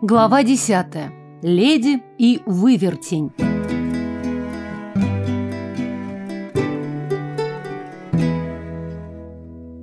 Глава десятая. Леди и вывертень.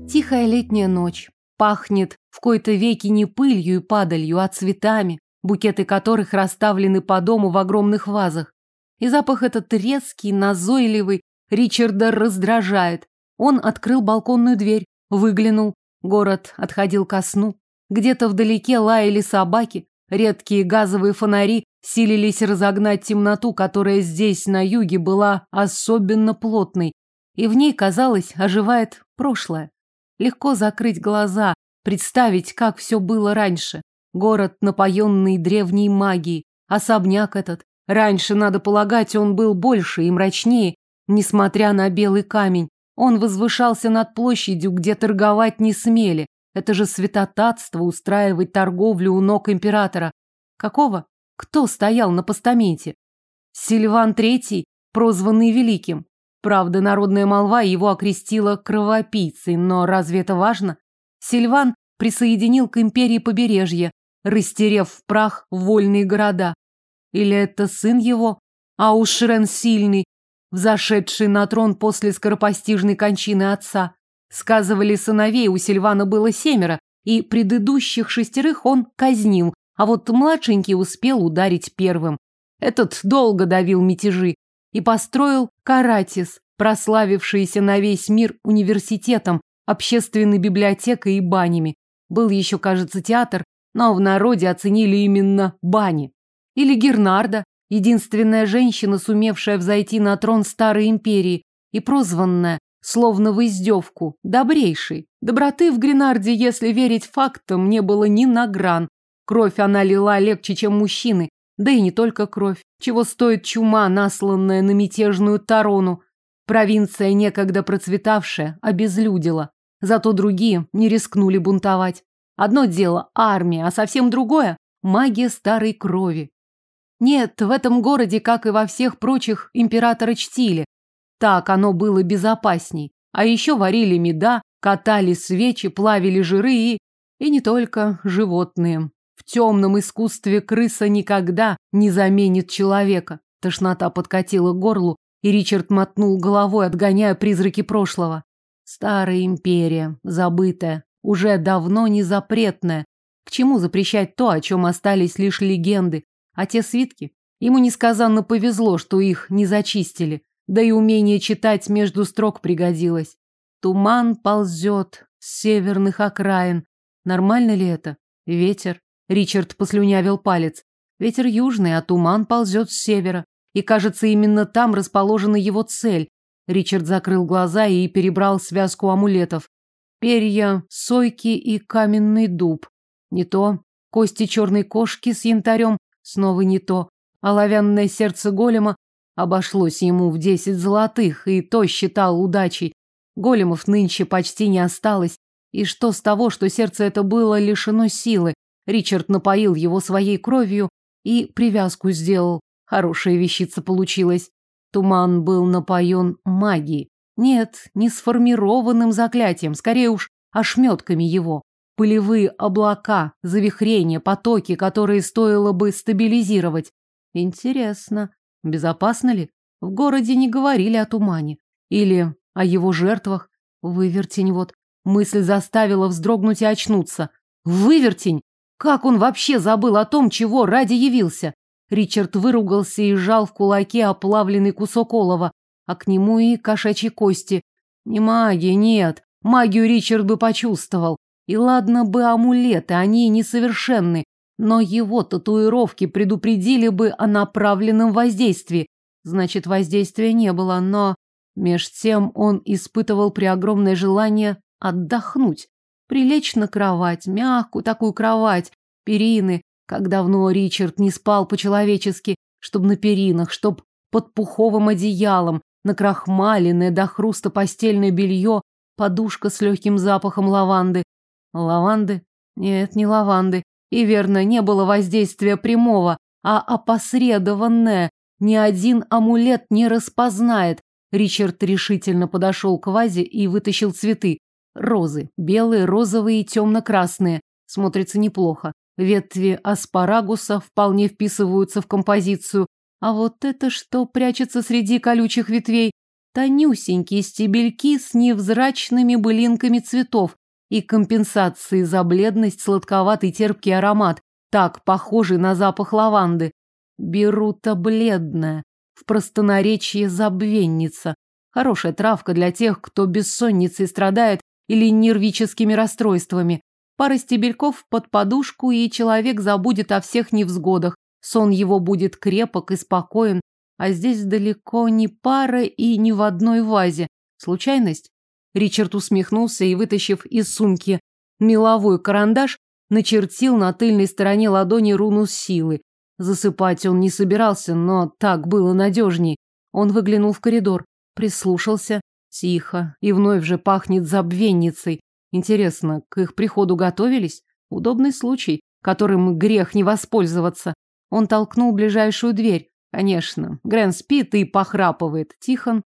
Тихая летняя ночь. Пахнет в кои-то веки не пылью и падалью, а цветами, букеты которых расставлены по дому в огромных вазах. И запах этот резкий, назойливый, Ричарда раздражает. Он открыл балконную дверь, выглянул. Город отходил ко сну. Где-то вдалеке лаяли собаки. Редкие газовые фонари силились разогнать темноту, которая здесь, на юге, была особенно плотной. И в ней, казалось, оживает прошлое. Легко закрыть глаза, представить, как все было раньше. Город, напоенный древней магией. Особняк этот. Раньше, надо полагать, он был больше и мрачнее, несмотря на белый камень. Он возвышался над площадью, где торговать не смели. Это же святотатство устраивать торговлю у ног императора. Какого? Кто стоял на постаменте? Сильван III, прозванный Великим. Правда, народная молва его окрестила кровопийцей, но разве это важно? Сильван присоединил к империи побережье, растерев в прах вольные города. Или это сын его, Аушрен Сильный, взошедший на трон после скоропостижной кончины отца. Сказывали, сыновей у Сильвана было семеро, и предыдущих шестерых он казнил, а вот младшенький успел ударить первым. Этот долго давил мятежи и построил Каратис, прославившийся на весь мир университетом, общественной библиотекой и банями. Был еще, кажется, театр, но в народе оценили именно бани. Или Гернарда, единственная женщина, сумевшая взойти на трон старой империи и прозванная, словно в издевку, добрейшей. Доброты в Гренарде, если верить фактам, не было ни на гран. Кровь она лила легче, чем мужчины, да и не только кровь. Чего стоит чума, насланная на мятежную Тарону. Провинция, некогда процветавшая, обезлюдила. Зато другие не рискнули бунтовать. Одно дело армия, а совсем другое – магия старой крови. Нет, в этом городе, как и во всех прочих, императора чтили. Так оно было безопасней. А еще варили меда, катали свечи, плавили жиры и... И не только животные. В темном искусстве крыса никогда не заменит человека. Тошнота подкатила к горлу, и Ричард мотнул головой, отгоняя призраки прошлого. Старая империя, забытая, уже давно не запретная. К чему запрещать то, о чем остались лишь легенды, а те свитки? Ему несказанно повезло, что их не зачистили. Да и умение читать между строк пригодилось. Туман ползет с северных окраин. Нормально ли это? Ветер. Ричард послюнявил палец. Ветер южный, а туман ползет с севера. И, кажется, именно там расположена его цель. Ричард закрыл глаза и перебрал связку амулетов. Перья, сойки и каменный дуб. Не то. Кости черной кошки с янтарем Снова не то. Оловянное сердце голема обошлось ему в десять золотых, и то считал удачей. Големов нынче почти не осталось. И что с того, что сердце это было лишено силы? Ричард напоил его своей кровью и привязку сделал. Хорошая вещица получилась. Туман был напоен магией. Нет, не сформированным заклятием, скорее уж ошметками его пылевые облака, завихрения, потоки, которые стоило бы стабилизировать. Интересно, безопасно ли? В городе не говорили о тумане. Или о его жертвах. Вывертень вот. Мысль заставила вздрогнуть и очнуться. Вывертень! Как он вообще забыл о том, чего ради явился? Ричард выругался и сжал в кулаке оплавленный кусок олова, а к нему и кошачьи кости. Не магия, нет. Магию Ричард бы почувствовал. И ладно бы амулеты, они несовершенны, но его татуировки предупредили бы о направленном воздействии. Значит, воздействия не было, но меж тем он испытывал преогромное желание отдохнуть, прилечь на кровать, мягкую такую кровать, перины, как давно Ричард не спал по-человечески, чтоб на перинах, чтоб под пуховым одеялом, накрахмаленное до хруста постельное белье, подушка с легким запахом лаванды, Лаванды? Нет, не лаванды. И верно, не было воздействия прямого, а опосредованное. Ни один амулет не распознает. Ричард решительно подошел к вазе и вытащил цветы. Розы. Белые, розовые и темно-красные. Смотрится неплохо. Ветви аспарагуса вполне вписываются в композицию. А вот это что прячется среди колючих ветвей? Тонюсенькие стебельки с невзрачными былинками цветов и компенсации за бледность сладковатый терпкий аромат, так похожий на запах лаванды. Берута бледная, в простонаречье забвенница. Хорошая травка для тех, кто бессонницей страдает или нервическими расстройствами. Пара стебельков под подушку, и человек забудет о всех невзгодах. Сон его будет крепок и спокоен. А здесь далеко не пара и не в одной вазе. Случайность? Ричард усмехнулся и, вытащив из сумки меловой карандаш, начертил на тыльной стороне ладони руну силы. Засыпать он не собирался, но так было надежней. Он выглянул в коридор, прислушался. Тихо. И вновь же пахнет забвенницей. Интересно, к их приходу готовились? Удобный случай, которым грех не воспользоваться. Он толкнул ближайшую дверь. Конечно, Грен спит и похрапывает. Тихон.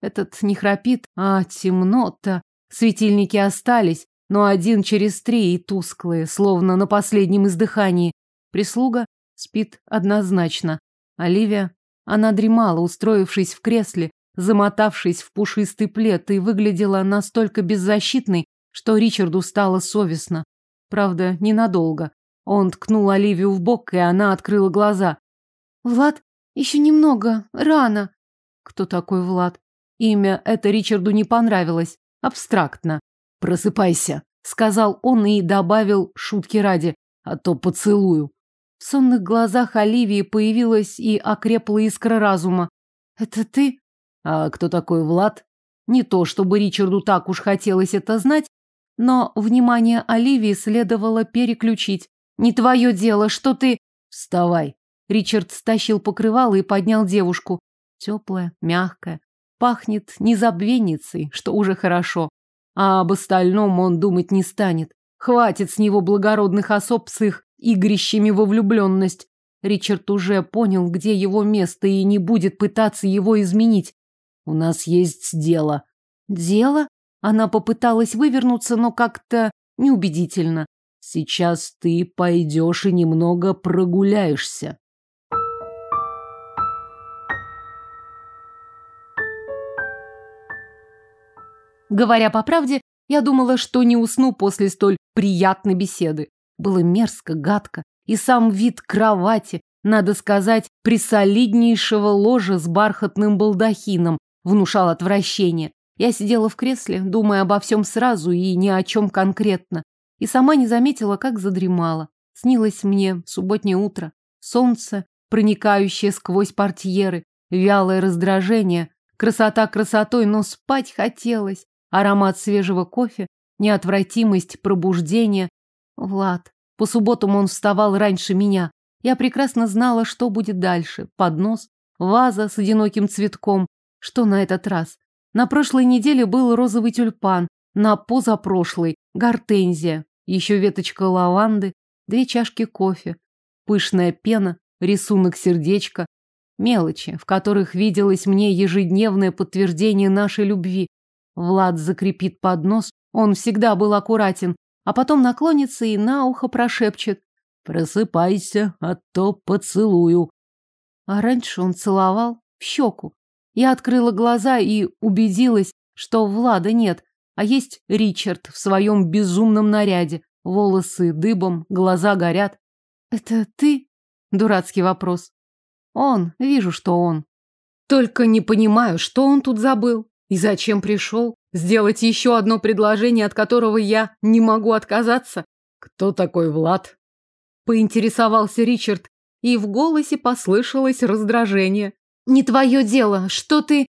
Этот не храпит, а темно-то. Светильники остались, но один через три и тусклые, словно на последнем издыхании. Прислуга спит однозначно. Оливия, она дремала, устроившись в кресле, замотавшись в пушистый плед, и выглядела настолько беззащитной, что Ричарду стало совестно. Правда, ненадолго. Он ткнул Оливию в бок, и она открыла глаза. «Влад, еще немного, рано». Кто такой Влад? Имя это Ричарду не понравилось. Абстрактно. «Просыпайся», — сказал он и добавил шутки ради, «а то поцелую». В сонных глазах Оливии появилась и окрепла искра разума. «Это ты?» «А кто такой Влад?» Не то, чтобы Ричарду так уж хотелось это знать, но внимание Оливии следовало переключить. «Не твое дело, что ты...» «Вставай!» Ричард стащил покрывало и поднял девушку. Теплая, мягкая, пахнет незабвенницей, что уже хорошо. А об остальном он думать не станет. Хватит с него благородных особ с их игрищами во влюбленность. Ричард уже понял, где его место, и не будет пытаться его изменить. У нас есть дело. Дело? Она попыталась вывернуться, но как-то неубедительно. Сейчас ты пойдешь и немного прогуляешься. Говоря по правде, я думала, что не усну после столь приятной беседы. Было мерзко, гадко, и сам вид кровати, надо сказать, присолиднейшего ложа с бархатным балдахином, внушал отвращение. Я сидела в кресле, думая обо всем сразу и ни о чем конкретно, и сама не заметила, как задремала. Снилось мне субботнее утро, солнце, проникающее сквозь портьеры, вялое раздражение, красота красотой, но спать хотелось аромат свежего кофе, неотвратимость пробуждения. Влад. По субботам он вставал раньше меня. Я прекрасно знала, что будет дальше. Поднос, ваза с одиноким цветком. Что на этот раз? На прошлой неделе был розовый тюльпан, на позапрошлой – гортензия, еще веточка лаванды, две чашки кофе, пышная пена, рисунок сердечка, мелочи, в которых виделось мне ежедневное подтверждение нашей любви. Влад закрепит поднос, он всегда был аккуратен, а потом наклонится и на ухо прошепчет. «Просыпайся, а то поцелую». А раньше он целовал в щеку. Я открыла глаза и убедилась, что Влада нет, а есть Ричард в своем безумном наряде. Волосы дыбом, глаза горят. «Это ты?» Дурацкий вопрос. Он, вижу, что он. Только не понимаю, что он тут забыл. И зачем пришел? Сделать еще одно предложение, от которого я не могу отказаться? Кто такой Влад? Поинтересовался Ричард, и в голосе послышалось раздражение. Не твое дело, что ты...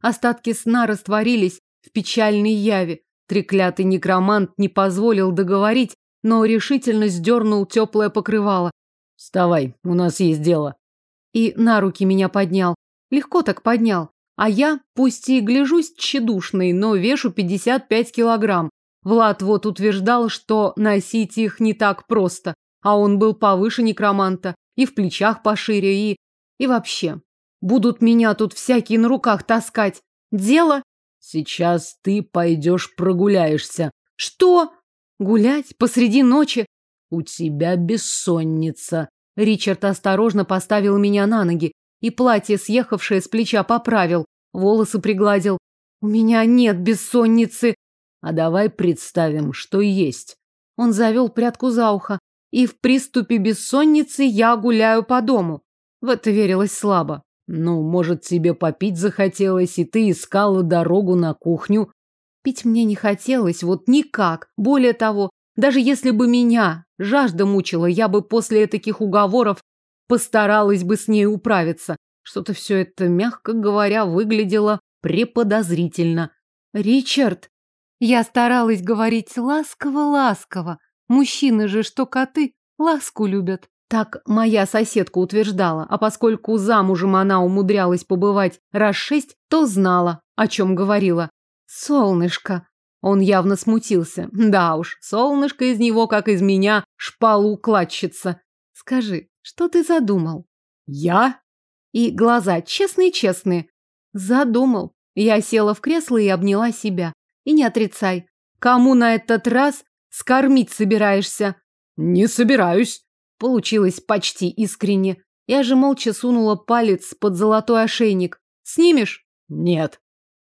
Остатки сна растворились в печальной яве. Треклятый некромант не позволил договорить, но решительно сдернул теплое покрывало. «Вставай, у нас есть дело». И на руки меня поднял. Легко так поднял. А я, пусть и гляжусь тщедушной, но вешу 55 килограмм. Влад вот утверждал, что носить их не так просто, а он был повыше некроманта, и в плечах пошире, и... и вообще. Будут меня тут всякие на руках таскать. Дело... Сейчас ты пойдешь прогуляешься. Что? Гулять? Посреди ночи? У тебя бессонница. Ричард осторожно поставил меня на ноги и платье, съехавшее с плеча, поправил, волосы пригладил. У меня нет бессонницы. А давай представим, что есть. Он завел прядку за ухо. И в приступе бессонницы я гуляю по дому. В это верилось слабо. Ну, может, тебе попить захотелось, и ты искала дорогу на кухню. Пить мне не хотелось, вот никак. Более того, даже если бы меня жажда мучила, я бы после таких уговоров постаралась бы с ней управиться. Что-то все это, мягко говоря, выглядело преподозрительно. Ричард, я старалась говорить ласково-ласково. Мужчины же, что коты, ласку любят. Так моя соседка утверждала, а поскольку замужем она умудрялась побывать раз шесть, то знала, о чем говорила. Солнышко. Он явно смутился. Да уж, солнышко из него, как из меня, шпалу кладчица. Скажи, что ты задумал? Я? И глаза честные-честные. Задумал. Я села в кресло и обняла себя. И не отрицай. Кому на этот раз скормить собираешься? Не собираюсь. Получилось почти искренне. Я же молча сунула палец под золотой ошейник. Снимешь? Нет.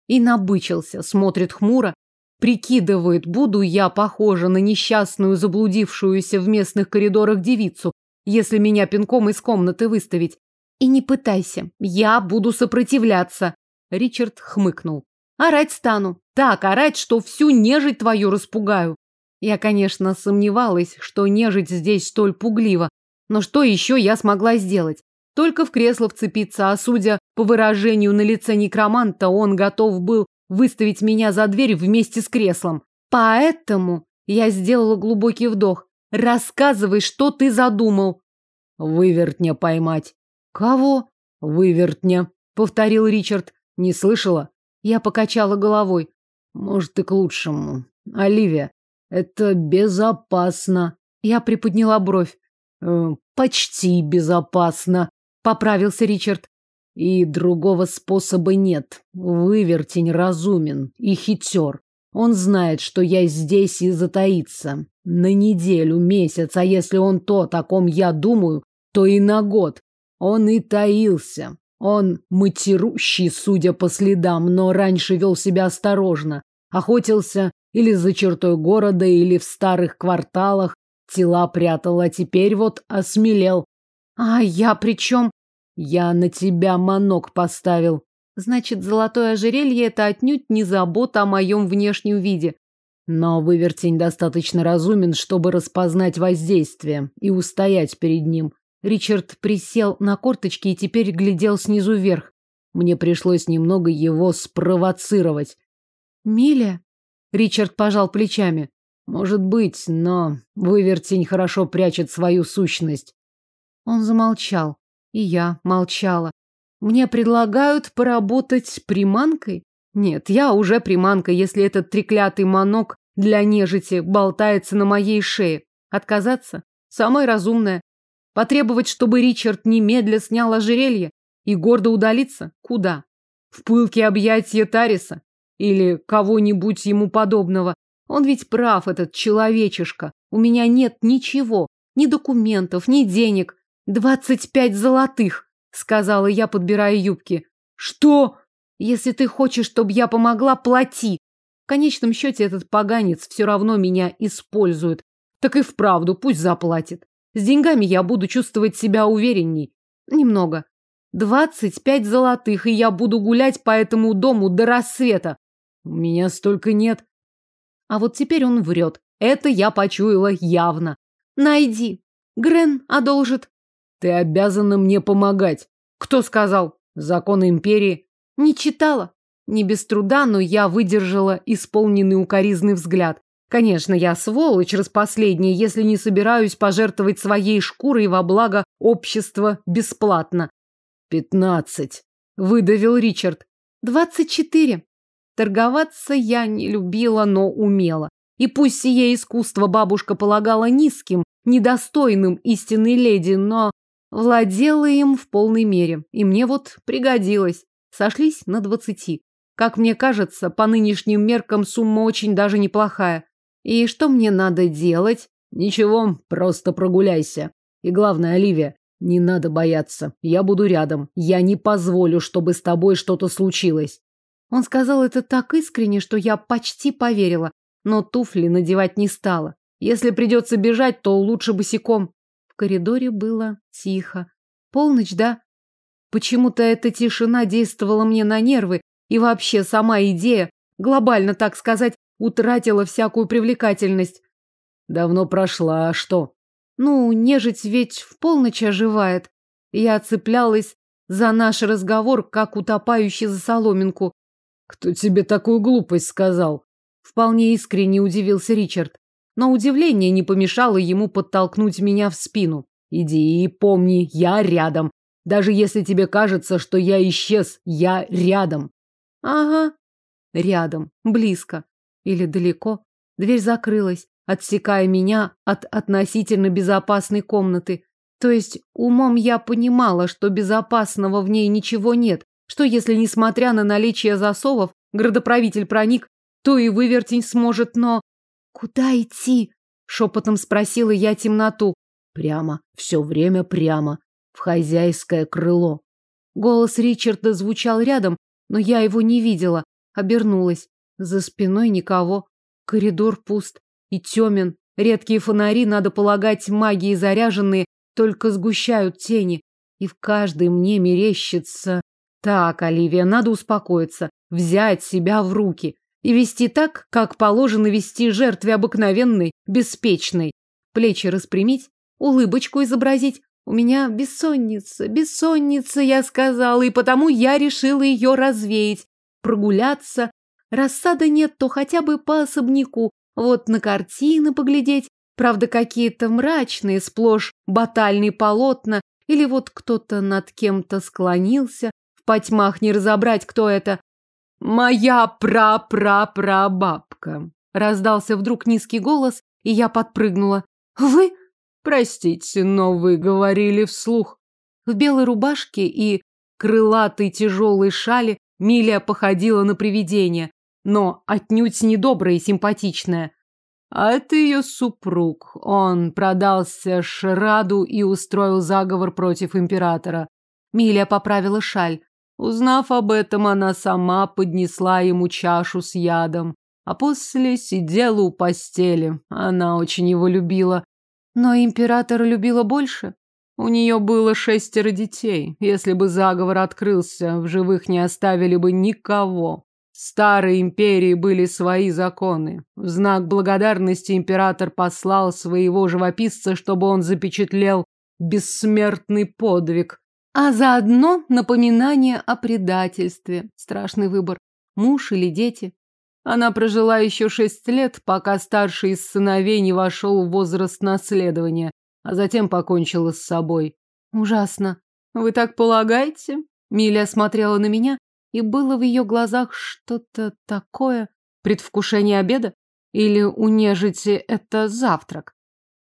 И набычился, смотрит хмуро, прикидывает, буду я похожа на несчастную, заблудившуюся в местных коридорах девицу, если меня пинком из комнаты выставить. И не пытайся, я буду сопротивляться. Ричард хмыкнул. Орать стану. Так орать, что всю нежить твою распугаю. Я, конечно, сомневалась, что нежить здесь столь пуглива, но что еще я смогла сделать? Только в кресло вцепиться, а судя по выражению на лице некроманта, он готов был выставить меня за дверь вместе с креслом. Поэтому я сделала глубокий вдох. Рассказывай, что ты задумал. Вывертня поймать. Кого? Вывертня, повторил Ричард. Не слышала? Я покачала головой. Может, и к лучшему. Оливия, это безопасно. Я приподняла бровь. Э, почти безопасно, поправился Ричард. И другого способа нет. Вывертень разумен и хитер. Он знает, что я здесь и затаится. На неделю, месяц, а если он то, о ком я думаю, то и на год. Он и таился. Он матерущий, судя по следам, но раньше вел себя осторожно. Охотился или за чертой города, или в старых кварталах. Тела прятал, а теперь вот осмелел. А я при чем? Я на тебя манок поставил. Значит, золотое ожерелье – это отнюдь не забота о моем внешнем виде. Но вывертень достаточно разумен, чтобы распознать воздействие и устоять перед ним. Ричард присел на корточки и теперь глядел снизу вверх. Мне пришлось немного его спровоцировать. Миля? Ричард пожал плечами. Может быть, но вывертень хорошо прячет свою сущность. Он замолчал, и я молчала. Мне предлагают поработать приманкой? Нет, я уже приманка, если этот треклятый манок для нежити болтается на моей шее. Отказаться? Самое разумное. Потребовать, чтобы Ричард немедля снял ожерелье и гордо удалиться? Куда? В пылкие объятия Тариса? Или кого-нибудь ему подобного. Он ведь прав, этот человечишка. У меня нет ничего. Ни документов, ни денег. Двадцать пять золотых, сказала я, подбирая юбки. Что? Если ты хочешь, чтобы я помогла, плати. В конечном счете этот поганец все равно меня использует. Так и вправду пусть заплатит. С деньгами я буду чувствовать себя уверенней. Немного. Двадцать пять золотых, и я буду гулять по этому дому до рассвета. У меня столько нет. А вот теперь он врет. Это я почуяла явно. Найди. Грен одолжит. Ты обязана мне помогать. Кто сказал? Законы империи. Не читала. Не без труда, но я выдержала исполненный укоризный взгляд. Конечно, я сволочь распоследняя, если не собираюсь пожертвовать своей шкурой во благо общества бесплатно. Пятнадцать. Выдавил Ричард. Двадцать четыре. Торговаться я не любила, но умела. И пусть сие искусство бабушка полагала низким, недостойным истинной леди, но владела им в полной мере. И мне вот пригодилось. Сошлись на двадцати. Как мне кажется, по нынешним меркам сумма очень даже неплохая. И что мне надо делать? Ничего, просто прогуляйся. И главное, Оливия, не надо бояться. Я буду рядом. Я не позволю, чтобы с тобой что-то случилось. Он сказал это так искренне, что я почти поверила, но туфли надевать не стала. Если придется бежать, то лучше босиком. В коридоре было тихо. Полночь, да? Почему-то эта тишина действовала мне на нервы, и вообще сама идея, глобально так сказать, утратила всякую привлекательность. Давно прошла, а что? Ну, нежить ведь в полночь оживает. Я цеплялась за наш разговор, как утопающий за соломинку. Кто тебе такую глупость сказал? Вполне искренне удивился Ричард. Но удивление не помешало ему подтолкнуть меня в спину. Иди и помни, я рядом. Даже если тебе кажется, что я исчез, я рядом. Ага. Рядом. Близко. Или далеко. Дверь закрылась отсекая меня от относительно безопасной комнаты. То есть умом я понимала, что безопасного в ней ничего нет, что если, несмотря на наличие засовов, градоправитель проник, то и вывертень сможет, но... «Куда идти?» — шепотом спросила я темноту. «Прямо, все время прямо, в хозяйское крыло». Голос Ричарда звучал рядом, но я его не видела. Обернулась. За спиной никого. Коридор пуст и темен. Редкие фонари, надо полагать, магии заряженные, только сгущают тени. И в каждой мне мерещится... Так, Оливия, надо успокоиться, взять себя в руки и вести так, как положено вести жертве обыкновенной, беспечной. Плечи распрямить, улыбочку изобразить. У меня бессонница, бессонница, я сказала, и потому я решила ее развеять. Прогуляться. Рассада нет, то хотя бы по особняку, вот на картины поглядеть, правда, какие-то мрачные, сплошь батальные полотна, или вот кто-то над кем-то склонился, в потьмах не разобрать, кто это. «Моя пра-пра-прабабка!» Раздался вдруг низкий голос, и я подпрыгнула. «Вы?» «Простите, но вы говорили вслух». В белой рубашке и крылатой тяжелой шали Милия походила на привидение но отнюдь не добрая и симпатичная. А это ее супруг. Он продался Шраду и устроил заговор против императора. Миля поправила шаль. Узнав об этом, она сама поднесла ему чашу с ядом, а после сидела у постели. Она очень его любила. Но императора любила больше. У нее было шестеро детей. Если бы заговор открылся, в живых не оставили бы никого старой империи были свои законы. В знак благодарности император послал своего живописца, чтобы он запечатлел бессмертный подвиг. А заодно напоминание о предательстве. Страшный выбор. Муж или дети. Она прожила еще шесть лет, пока старший из сыновей не вошел в возраст наследования, а затем покончила с собой. Ужасно. Вы так полагаете? Миля смотрела на меня, и было в ее глазах что-то такое. Предвкушение обеда? Или у нежити это завтрак?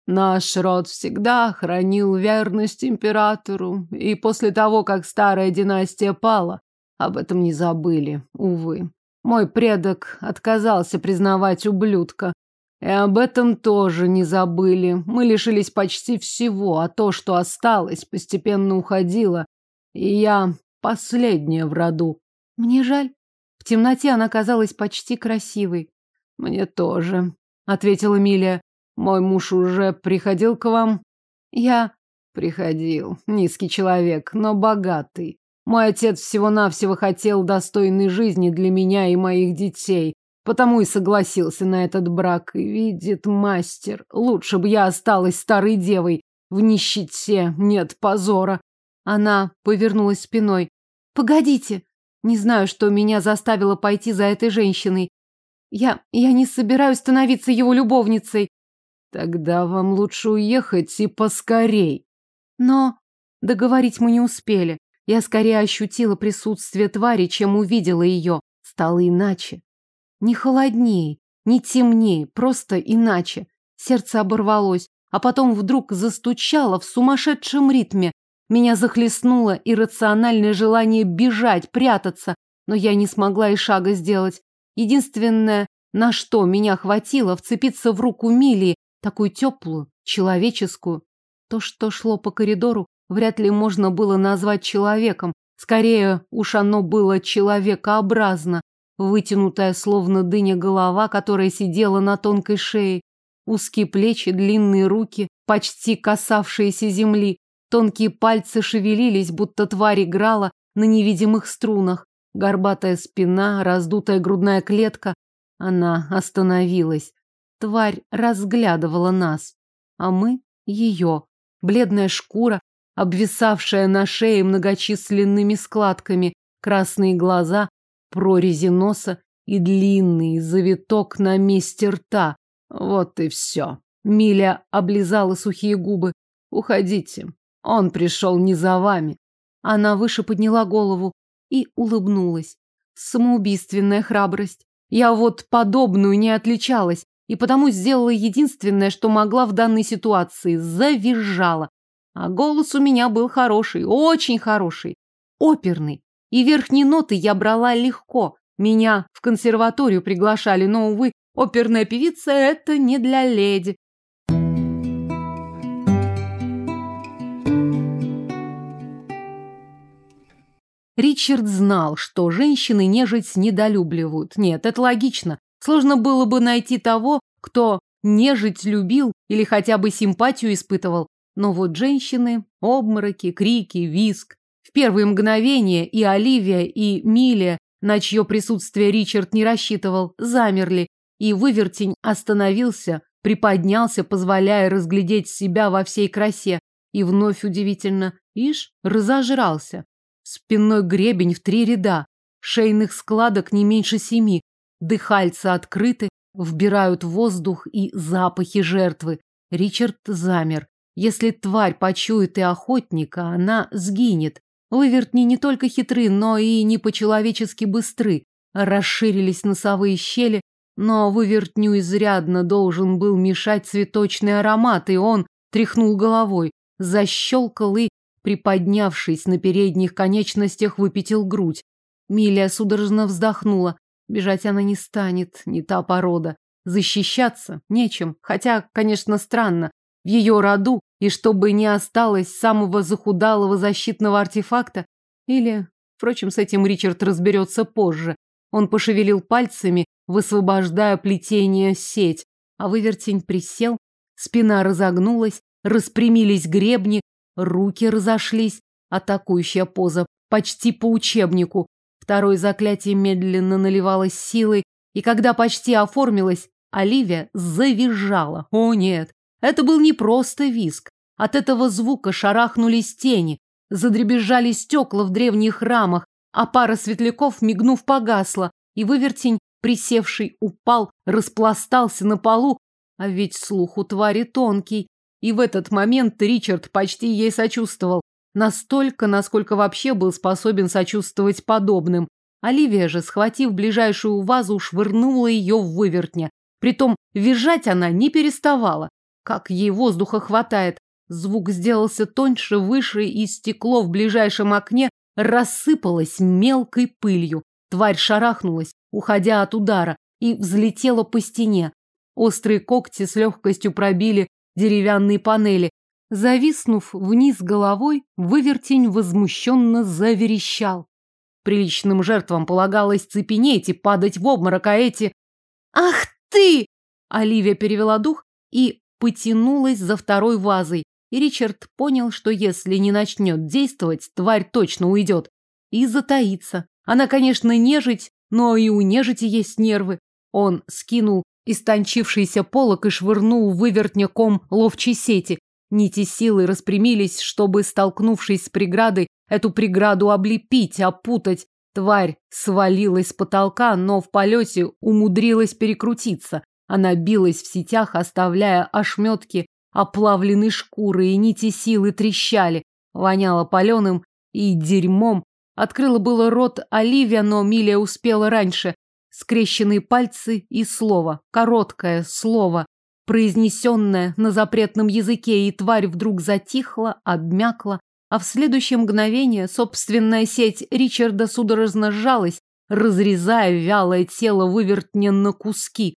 Наш род всегда хранил верность императору, и после того, как старая династия пала, об этом не забыли, увы. Мой предок отказался признавать ублюдка, и об этом тоже не забыли. Мы лишились почти всего, а то, что осталось, постепенно уходило, и я последняя в роду. Мне жаль. В темноте она казалась почти красивой. Мне тоже, ответила Милия. Мой муж уже приходил к вам? Я приходил. Низкий человек, но богатый. Мой отец всего-навсего хотел достойной жизни для меня и моих детей, потому и согласился на этот брак. И видит мастер, лучше бы я осталась старой девой. В нищете нет позора. Она повернулась спиной. Погодите, не знаю, что меня заставило пойти за этой женщиной. Я... я не собираюсь становиться его любовницей. Тогда вам лучше уехать и поскорей. Но договорить мы не успели. Я скорее ощутила присутствие твари, чем увидела ее. Стало иначе. Не холоднее, не темнее, просто иначе. Сердце оборвалось, а потом вдруг застучало в сумасшедшем ритме, меня захлестнуло иррациональное желание бежать, прятаться, но я не смогла и шага сделать. Единственное, на что меня хватило, вцепиться в руку Милии, такую теплую, человеческую. То, что шло по коридору, вряд ли можно было назвать человеком. Скорее уж оно было человекообразно, вытянутая словно дыня голова, которая сидела на тонкой шее, узкие плечи, длинные руки, почти касавшиеся земли, тонкие пальцы шевелились, будто тварь играла на невидимых струнах, горбатая спина, раздутая грудная клетка. Она остановилась. Тварь разглядывала нас, а мы ее. Бледная шкура, обвисавшая на шее многочисленными складками, красные глаза, прорези носа и длинный завиток на месте рта. Вот и все. Миля облизала сухие губы. Уходите. Он пришел не за вами. Она выше подняла голову и улыбнулась. Самоубийственная храбрость. Я вот подобную не отличалась, и потому сделала единственное, что могла в данной ситуации. Завизжала. А голос у меня был хороший, очень хороший. Оперный. И верхние ноты я брала легко. Меня в консерваторию приглашали, но, увы, оперная певица – это не для леди. Ричард знал, что женщины нежить недолюбливают. Нет, это логично. Сложно было бы найти того, кто нежить любил или хотя бы симпатию испытывал. Но вот женщины, обмороки, крики, виск, в первые мгновения и Оливия, и Милия, на чье присутствие Ричард не рассчитывал, замерли, и вывертень остановился, приподнялся, позволяя разглядеть себя во всей красе. И вновь удивительно, ишь, разожрался. Спинной гребень в три ряда, шейных складок не меньше семи, дыхальца открыты, вбирают воздух и запахи жертвы. Ричард замер. Если тварь почует и охотника, она сгинет. Вывертни не только хитры, но и не по-человечески быстры. Расширились носовые щели, но вывертню изрядно должен был мешать цветочный аромат, и он тряхнул головой, защелкал и, приподнявшись на передних конечностях, выпятил грудь. Милия судорожно вздохнула. Бежать она не станет, не та порода. Защищаться нечем, хотя, конечно, странно. В ее роду и чтобы не осталось самого захудалого защитного артефакта? Или, впрочем, с этим Ричард разберется позже. Он пошевелил пальцами, высвобождая плетение сеть, а вывертень присел, спина разогнулась, распрямились гребни, руки разошлись, атакующая поза почти по учебнику. Второе заклятие медленно наливалось силой, и когда почти оформилось, Оливия завизжала. О нет, это был не просто виск. От этого звука шарахнулись тени, задребезжали стекла в древних рамах, а пара светляков, мигнув, погасла, и вывертень, присевший, упал, распластался на полу, а ведь слух у твари тонкий. И в этот момент Ричард почти ей сочувствовал. Настолько, насколько вообще был способен сочувствовать подобным. Оливия же, схватив ближайшую вазу, швырнула ее в вывертня. Притом визжать она не переставала. Как ей воздуха хватает. Звук сделался тоньше, выше, и стекло в ближайшем окне рассыпалось мелкой пылью. Тварь шарахнулась, уходя от удара, и взлетела по стене. Острые когти с легкостью пробили деревянные панели. Зависнув вниз головой, вывертень возмущенно заверещал. Приличным жертвам полагалось цепенеть и падать в обморок, а эти... «Ах ты!» Оливия перевела дух и потянулась за второй вазой, и Ричард понял, что если не начнет действовать, тварь точно уйдет. И затаится. Она, конечно, нежить, но и у нежити есть нервы. Он скинул истончившийся полок и швырнул вывертня ком ловчей сети. Нити силы распрямились, чтобы, столкнувшись с преградой, эту преграду облепить, опутать. Тварь свалилась с потолка, но в полете умудрилась перекрутиться. Она билась в сетях, оставляя ошметки оплавленной шкуры, и нити силы трещали. Воняло паленым и дерьмом. Открыла было рот Оливия, но Милия успела раньше. Скрещенные пальцы и слово, короткое слово, произнесенное на запретном языке, и тварь вдруг затихла, обмякла, а в следующее мгновение собственная сеть Ричарда судорожно сжалась, разрезая вялое тело вывертня на куски.